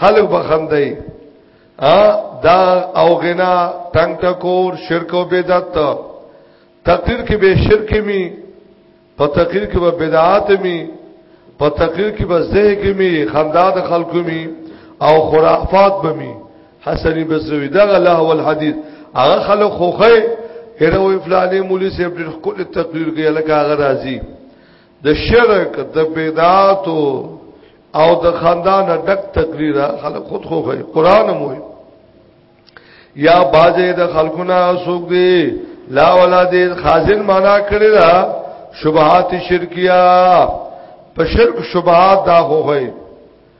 خلق بخندای ا دا او غنا ټنګ ټکور شرک او بدعت تقریر کې به شرک می په تقریر کې به بدعات می په تقریر کې به زه کې می خندا د خلکو می او خرافات به می حسنی بسوی دا غلا او الحديث هغه خلک خوخه هره وی فلانه مولوی سیب د خپل تقریر کې لکه هغه راځي د شرک د بدعات او د خاندان ډک تقریر خلک خود خو کوي قران مو یا باجه د خلقونه سوق دی لا ولا دی خازن معنا کړی دا شبهات شرکیه په شرک شبهات دا هو هي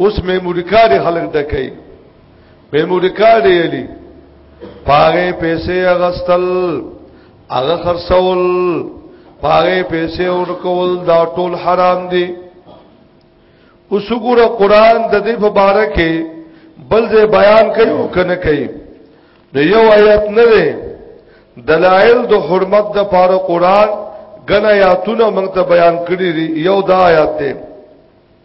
اوس میموري کارت خلک ډکې میموري کارت یې لې پاره پیسې اغستل هغه خرڅول پاره پیسې ورکول دا ټول حرام دي اوس ګوره قران د دې په اړه کې بل ځای بیان کوي او کنه کوي د یو آیت نه دی دلائل د حرمت د پاره قران غنا آیاتونه موږ ته بیان کړی یو دا آیات دی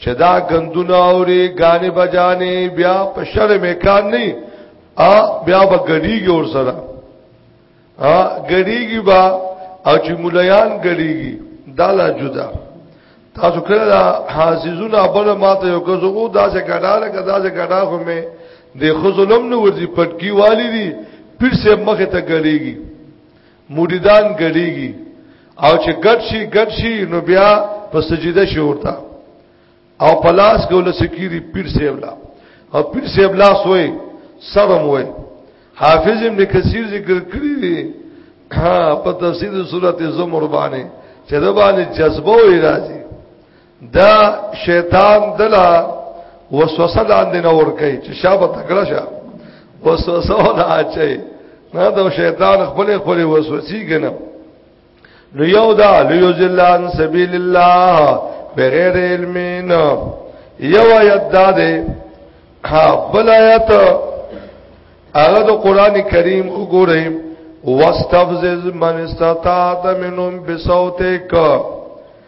چې دا غندونه اوري غانې بجانې بیا په شر میکان نه ا بیا به غړیږي اور سره ا غړیږي با او چې مليان غړیږي دا لا جدا تاسو کله دا حاززون ابل ماته یو کوزو دا چې ګډاله کدا چې ګډا خو مې د خزلم نو ورځي پټکی والی دي پیر سه مخه ته غړیږي مریدان ګډيږي او چې ګډ شي ګډ شي نو بیا په سجده شي ورته او پلاس کې ولسکيري پیر سیبلا او پیر سیبلا سوې سرم وې حافظ ابن کثیر ذکر کړی دی په تفسیر سورته زمر باندې چې د باندې جذبه وې راځي دا شیطان دلا وسوسه لاندې نه ور کوي چې شابه تکړه شه وسوسه ولا اچي نه دا شیطان خپل خپل وسوسي کنه نو یو دا لیوزلان سبیل الله بغیر علمین یو آیت دا دی بل آیت هغه د قران کریم وګورئ واستفزز من استطاعت منهم بصوتک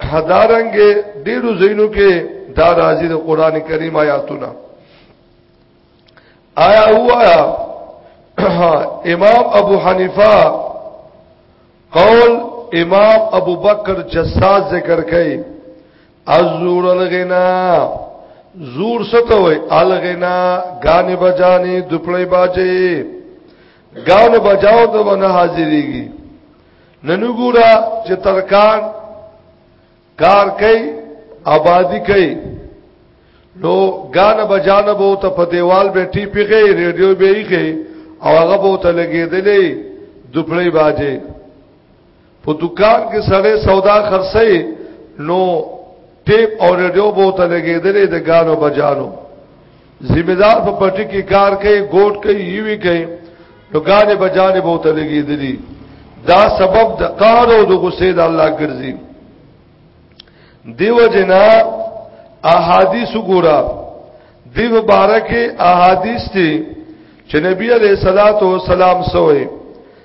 هدارنګ ډیرو زینو کې دا راځي د قران کریم آیاتونه آیا هوا امام ابو حنیفه قول امام ابو بکر جساز ذکر کړي ازور الغنا زور ستوي الغنا غانه بجاني دپړې باجي غانه بجاو ته ونه حاضرېږي نن ګورا چې ترکان کار کوي آبادی کوي نو غان بجانب او ته په دیوال به ټی پیږي ریډیو به یې او هغه به ته لګېدلې دوپړې باجه په دکان کې سره سودا خرڅې نو ټیپ او ریډیو به ته لګېدلې د غانو بجانو ذمہ دار په پټی کې کار کوي ګوټ کوي یوي کوي نو ګانې بجانې بہت لګي دي دا سبب د قهر او د غصې د الله ګرځي دیو جنا احادیث ګورا دیو بارکه احادیث دي چې نبی عليه الصلاه والسلام سوې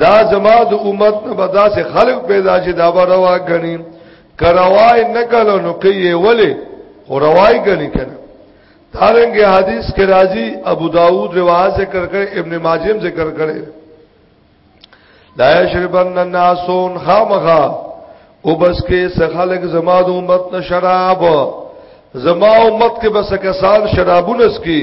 دا زما د امت نه بدا سے خلق پیدا چې دا بروا غني کروای نه کلو نو کوي ولی خو روای غني کنه دارنګ حدیث کې راځي ابو داود رواه ذکر کړي ابن ماجه ذکر کړي لا یشربن الناسون خامخا او بس کې سخلق زما د امت نه شراب زما امت کې بس کسان شرابونه سکي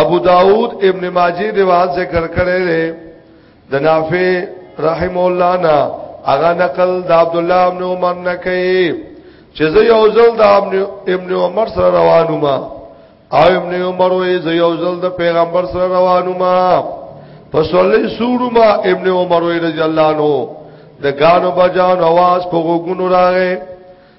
ابو داود ابن ماجه روایت ذکر کړی دی د نافع رحم الله نا اغه نقل د عبد الله ابن عمر نه کوي چې زه یو ځل د ابن عمر سره روانو ما او ابن عمر وې زه یو ځل د پیغمبر سره روانو ما فصلی سورو ما ابن عمر وې رضی الله عنه د غانو بجان आवाज په غوګونو راغې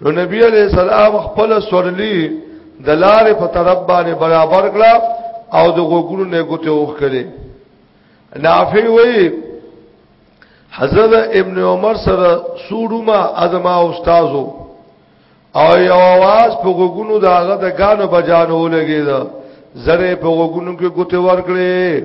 نو نبی علیہ السلام خپل سورلی د لارې په طرف باندې برابر کړه او د غوګونو نه ګوته وخ کړي نافع وی حضرت ابن عمر سره سوروما ازما استادو او یو आवाज په غوګونو داغه د غانو بجانو لګیدا زره په غوګونو کې ګوته ورکړي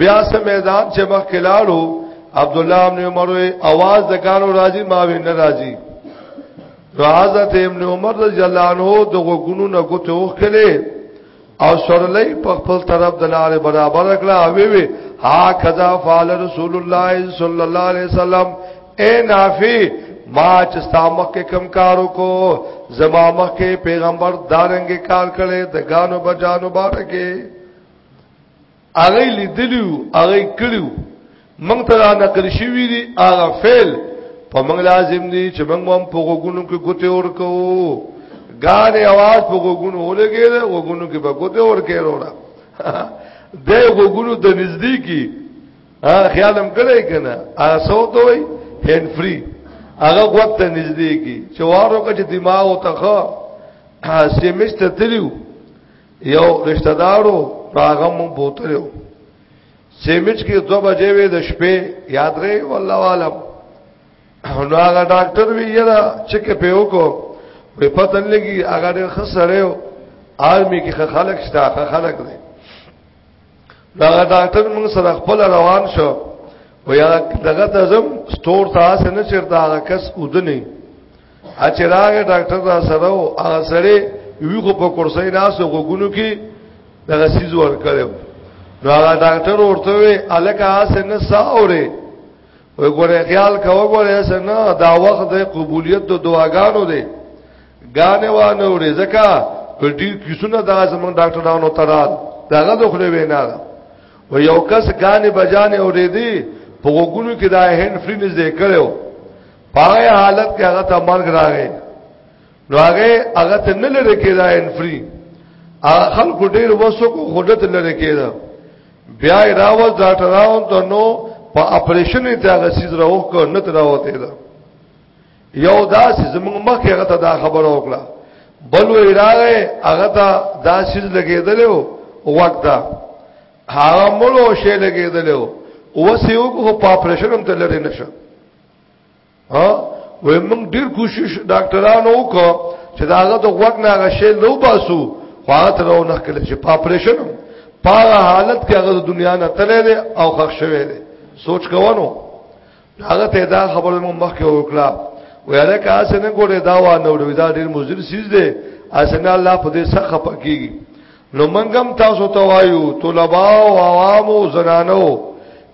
بیا سه میدان چې مخ کلالو عبد الله ابن عمر اواز د کانو راځي ما وی نه راځي نو حضرت ابن عمر رضی الله عنه د غوګونو نه کوته وکړي او سرلې په خپل طرف د لارې برابر کړه او وی وی ها کذا فعل رسول الله صلی الله علیه وسلم اے نافی ما چې ستامه کې کم کارو کو زما مخ کې پیغمبر دارنګ کار کړي د غانو بجانو بارکه هغه لیدلیو هغه کړیو موږ ته نقل شوی دی هغه فعل په موږ لازم دی چې موږ هم په غوګونو کې ګوتې ورکو ګان आवाज په غوګونو ولګید غوګونو کې به ګوتې ورکې وروړه د غوګونو د نږدې کې خیالم کړی کنه هغه صوت وای هند فری هغه وخت ته نږدې کی چې وارو کې دماغ او تخه سیمست تلیو یو رشتہ دارو راغم بوتلو سیمچ کې دو بجې وې د شپې یاد غي والله عالم نو هغه ډاکټر وی یلا چک په وکړو په پته لګي هغه ډېر خسره یو آرمي کې خلک شته خلک دي دا ډاکټر موږ سره خپل روان شو و یا دغه د زم سٹور ته اس نه چرته هغه کس ودنی ا چې راغی ډاکټر را سره او هغه سره وی خو په کورسۍ ناس غوګونو کې دغه سیز ور کړو نو هغه ډاکټر ورته وی الکه اس نه ساوره وی گوره خیال کوا گوره ایسا نا دا وقت دا قبولیت دا دعاگانو دے گانے وانو رے زکا پر دیر کسونا دا زمان ڈاکٹر دانو ترال دا غد اخلی وینا دا و یو کس گانے بجانے او رے دی پا غگونو کی دا ہین فری نزدے کرے ہو پاگئے حالت کی اغا تا مرگ را گئے نو هغه هغه ته نه لری کېدا انفری هغه خلکو ډیر وسو کو خودت لری کېدا بیا یې راوځ ډاکټراون ته نو په اپریشن یې دا غسیز راو کو نه تراوته دا یو داسې زمونږ مخې هغه ته دا خبره وکړه بل وی راغې هغه ته دا سیز لګېدلو وخت دا هغه مړو شی لګېدلو وسې وګو په اپریشن هم تلری نشه ها وې موږ ډیر کوشش ډاکټرانو وکړو چې دا هغه د غوږ نه غشې لو باسو خو هغه تر نه کله چې پاپریشن په حالت کې هغه د دنیا نه تللی دی او خښ شوی دی سوچ کوونو هغه ته دا خبره مو مخکې وکړه ویاله که اسنه ګوره دا و نه وړي دا ډیر مزر سیز دی اسنه الله په دې سخه پکېږي نو منګم تاسو ته وایو طلباء او عوام او زنانو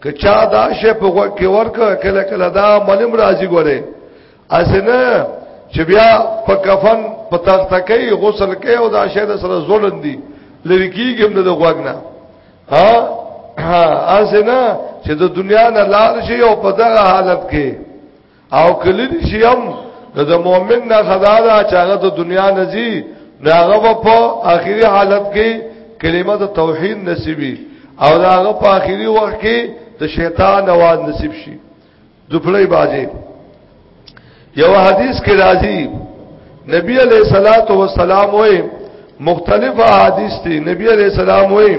که چا دا شی په غوږ کې ورکړه کله کله دا ملم راځي ګوره اسنه چې بیا په کفن په تخته کې غسل کې او دا شی سره زولن دي لری کیږي هم د غوږ نه ها ها اسنه چې د دنیا نه لار شي او په دغه حالت کې او کلی دي شي هم د مؤمن نه خدا دا چې هغه د دنیا نزي ناغه په اخیری حالت کې کلمه د توحید نصیبي او داغه په اخیری وخت کې د شیطان आवाज نصیب شي دپلې باجه یو حدیث کې راځي نبی علیہ الصلات والسلام وې مختلف احادیث دي نبی علیہ السلام وې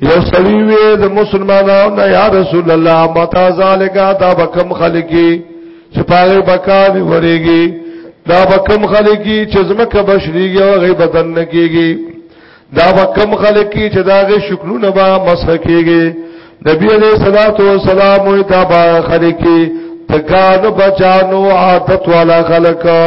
یو سړی وی د مسلمانانو نه یا رسول الله متا ذالک دا بکم خلقی چې پاره بکان وريږي دا بکم خلقی چې زمکه بشریږي او غي بدن نه کیږي دا بکم خلقی چې داغه شکلونه با مسح کیږي نبی علیہ الصلوۃ والسلام او تابع خلقی تکان بچانو عادت والا خلقا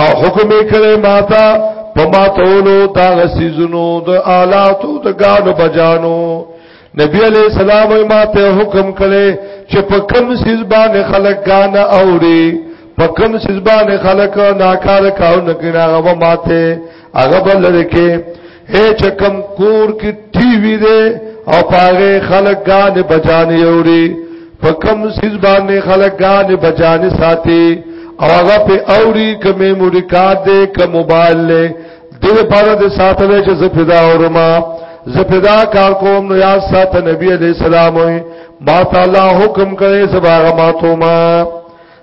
او حکم کړي ماتا پما تولو دا غسیزونو د آلاتو د غانو بجانو نبی علیہ السلام ما ته حکم کړي چې په کم سیز باندې خلق غانه اوري په کم سیز باندې خلق ناکار کاو نه کړه ما ته هغه بلل کې اے چکم کور کې ټي وي دي او پاغه خلک غان بجانې اوري په کم سیز باندې خلک غان بجانې ساتي او هغه په اوري کمه موري کار دي کم موبایل له دې لپاره د ساتل چې زپدا اورما زپدا کار کوم نو یاد سات نبی عليه السلام ما تعالی حکم کړي سبا ما ته ما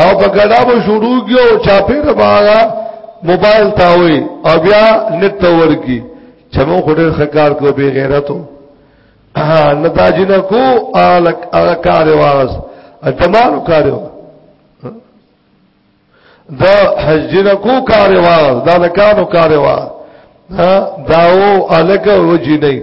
او په ګډا به شروع کیو چا پیر باغا موبایل تا وي او بیا نت تور کی چې مو خډر خکار کو بی غیرتو نه دا جن کو الک هغه کار واس اتمانو کار واس دا حجر کو کار واس دا لکانو کار واس داو الک وجی نه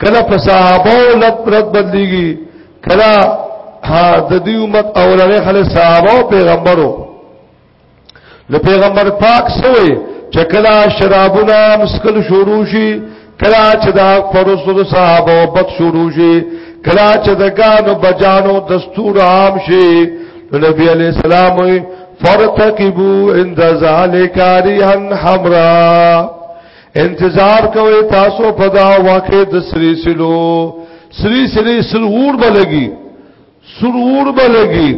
کله په صحابه او لت رد بدلیږي کله د دې امت اولنې خلک صحابه او پیغمبرو له پیغمبر پاک سوې چې کله شرابونه مسکل شروع شي کله چې دا فرصت صحابه او بد شروع شي کله چې د ګانو بجانو دستور عام شي نبی علی السلام فرتقبو عند ذالک ریحا حمرا انتظار کوي تاسو په دا واقع د سری سلو سری سری سرور بلګي سرور بلګي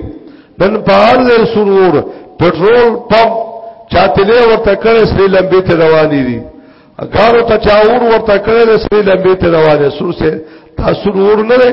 نن پار دې سرور پټرول پمپ چاته ورته کړې سری لمبي ته رواني دي اګارو ته چاور ورته کړې سری لمبي ته روانه سور سه تاسو ور نه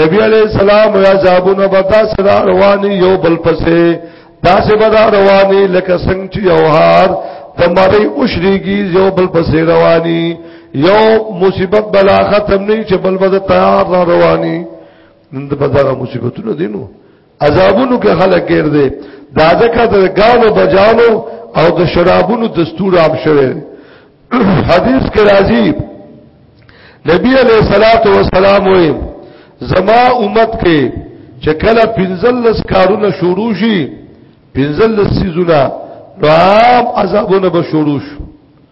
نبی علیہ السلام یا عذابونه بدا سره رواني یو بل پسې داسې بدا رواني لکه څنګه چې یو هار د مړی اوشريږي یو بل پسې رواني یو مصیبت بلا ختم نه چې بل بد تیار را رواني نن د بدغه مصیبتونو دینو عذابونو کې خلک ګیر دي دا ځکه د غانو بجانو او د شرابونو دستور عام شوی حدیث کې راځي نبی علیہ الصلات والسلام وې زما امت کې چې کله پنځلس کارونه شروع شي پنځلس سيزونه نو عام عذابونه به شروع شي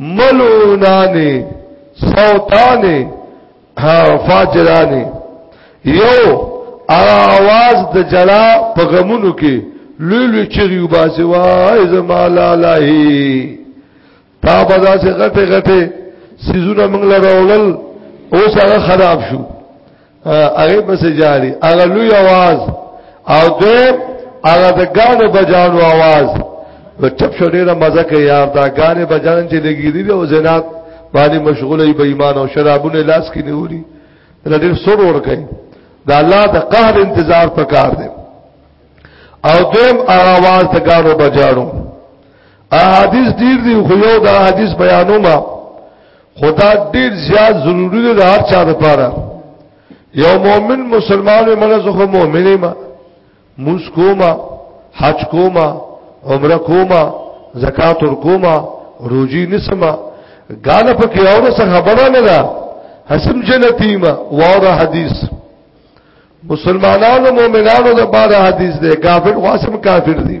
ملونانی صوتانی فاجرانی یو اواز د جلا په غمونو کې لوی لوی چغي وباسي وای زما لالاهي تا بدا سي غټه غټه سيزونه منګل راولل اوس هغه خراب شو هغه بس جاری هغه لوی आवाज او دې هغه د غانو بجانو आवाज په چپ شو ډیره مزه کوي یار دا غانې بجان چې لګی دي او زینات باندې مشغولې بې ایمان او شرابونه لاس کې نیوري دا ډیر سور ور کوي دا الله د قهر انتظار پکار دی او دیم آواز د غانو بجانو احادیث ډیر دی خو یو دا حدیث بیانومه خدا ډیر زیات ضروری دی د هر چا لپاره یو مؤمن مسلمان مله زه مؤمنه ما موس کوما حج کوما عمره کوما زکات ور کوما روزي نسما غاله پکې اور څه خبره نه ده حسم جنتی ما واره حدیث مسلمانانو مؤمنانو د بار حدیث ده کافر واسم کافر دي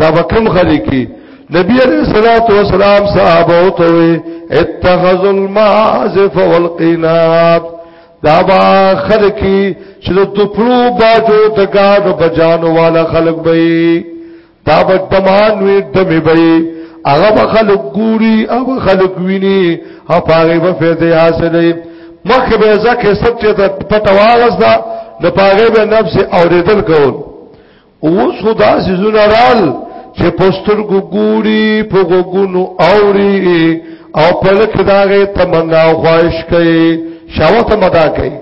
دا وکم خلی کی نبی علیہ الصلوۃ والسلام صحابه او ته اتخذ المعازف والقینات دا با خلقی چې د دوپلو باجو د گاډو بجانو والا خلق به دا به تمان وی دمه به هغه به خلق ګوري او خلق ویني او پاره به فائدې حاصلې مخه به ځکه سب چې پټواغس دا د پاره به نفس اوریدل کول اوس خدا سيزونه رال چې پوستر ګوري په غوګونو اوري او په لکه داغه تمنا او خواهش کوي شاوه تمدا کوي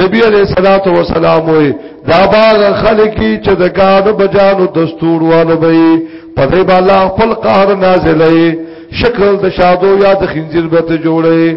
نبی علیہ الصلات والسلام وی دا باغ خلقی چې د ګاد بجانو دستور والو وی په دې بالا خپل قهر نازلې شکل د شادو یا د خنزیر به ته جوړې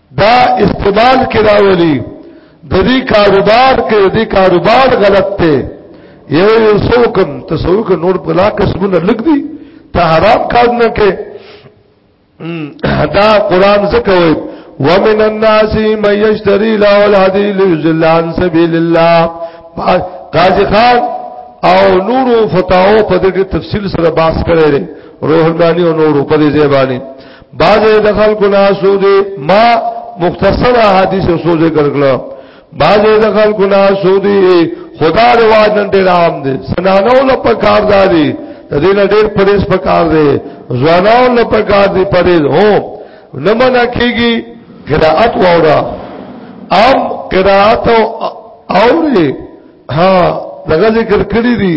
دا استعمال کې راولي د دې کاروبار کې د دې کاروبار غلط دی یو یو سوکم تصوف کې نور په لا قسمونه لګ دي ته حرام کار نه کې دا قران زکه وي ومن الناس من يشتري له الحديث ليضل عن سبيل الله قاضي خان او نورو فتاو په دې تفصیل سره باس کړی روح المانی او نورو په دې ځای باندې بعضې د خلکو نه سو دي ما مختصر حدیث سو ذکر کړو بعضې د خلکو نه سو دي خدا رواج نن ډېر عام دي سنانو له پکار داري د دې نه ډېر پرېس پکار دي ځوانانو له پکار دي پرېس هو نه منا کیږي قرائت وورا ام قرائت او اوري ها دغه ذکر کړی دي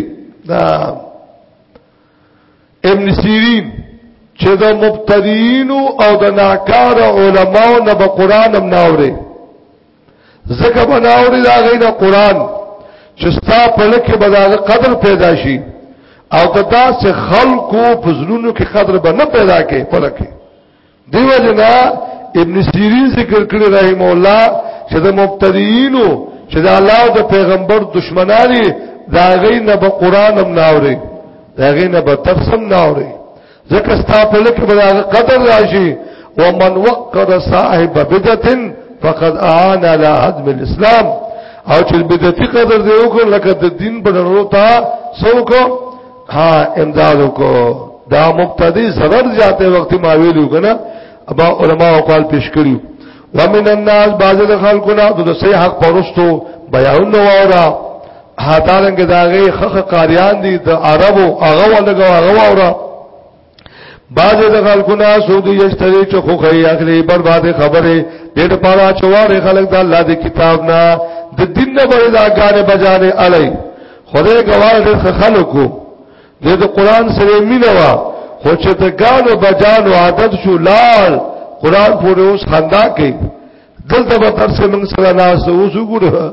دا ابن سیرین چې د مبتدیین او د ناکار علماو نه به قران هم ناوړي زکه به ناوړي دا غینه قران چې ستا په لکه به دا قدر پیدا شي او د داسې خلکو په زړونو کې قدر به نه پیدا کې پلکه دیو جنا ابن سیرین ذکر کړی رحم الله چې د مبتدیینو چې د الله او د پیغمبر دشمنانی دا غي نه به قران هم ناوري دا غي نه به تفسم ناوري ځکه ستا په لکه به قدر راشي ومن وقر صاحب بدعت فقد اعان على هدم الاسلام او چې بدعتي قدر دی وکړ لکه د دین په ضرورت سوکو ها امدادو کو دا مقتدی ضرر جاتے وقتی ما ویلو کنا ابا علماء اقوال پیش کریو ومن الناس بعض خلقنا دو دو سی حق پرستو بیعون نوارا حتارنگ داغی خخ قاریان دی دا عربو اغوا لگو اغوا اورا باز د خلکو نه سود یشتري چې خو خي اخلي برباد خبره دې لپاره چې واره خلک د الله د کتاب نه د دین نه بری دا غانې بجانې علي خدای ګواه دې خلکو دې د قران سره مينوا خو چې د غانو بجانو عادت شو لال قران پورې اوس خندا کوي دلته به تر څه موږ سره ناس اوس وګوره